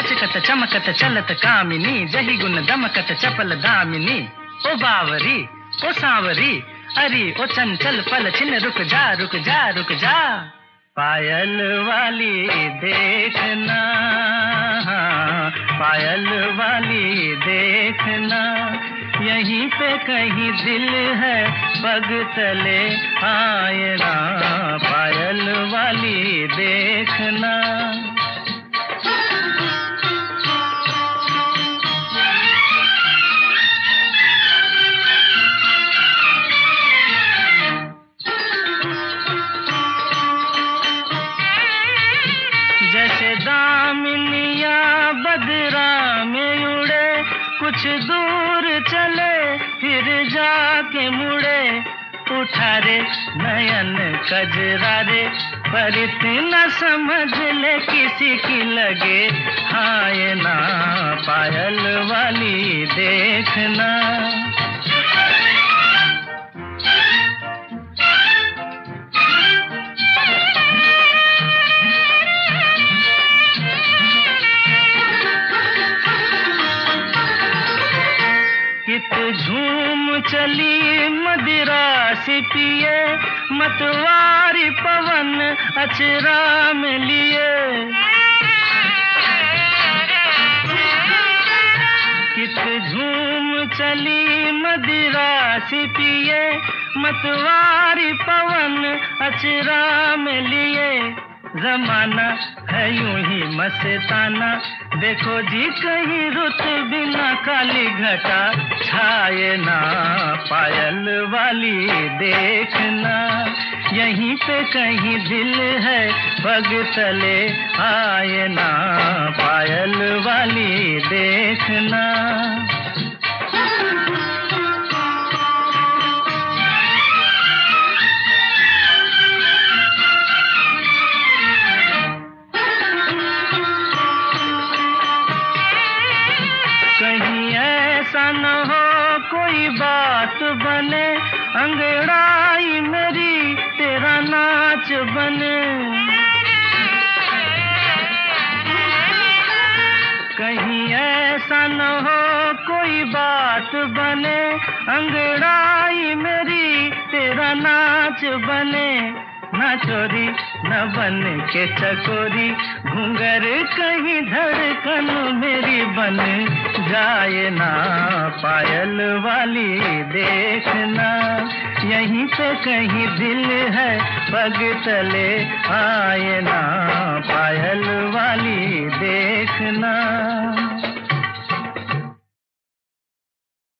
चमकत चमकत चलत कामिनी, जही गुण दमकत चपल दामिनी। ओ बावरी, ओ सावरी, अरे, ओ चंचल पल छिन, रुक जा रुक जा रुक जा। पायल वाली देखना, पायल वाली देखना, यहीं पे कहीं दिल है, पग तले आए ना। पायल वाली देखना। कुछ दूर चले, फिर जाके मुड़े। उठा रे नयन कजरा रे, पर इतना समझ ले किसी की लगे। हाय ना पायल वाली देखना। कित झूम चली मदिरा सी पिए मतवारी पवन अचरा लिए। कित झूम चली मदिरा सी पिए मतवारी पवन अचरा लिए। जमाना है यूँ ही मस्ताना। देखो जी कहीं रुत बिना काली घटा। छाए ना पायल वाली देखना। यहीं पे कहीं दिल है पग तले। आए ना पायल वाली देखना। कोई बात बने, अंगड़ाई मेरी तेरा नाच बने। कहीं ऐसा न हो कोई बात बने, अंगड़ाई मेरी तेरा नाच बने। न चोरी, न बन के चकोरी घूंगर कहीं धड़कन मेरी बन जाए ना। पायल वाली देखना यहीं पे कहीं दिल है पग तले आए ना पायल।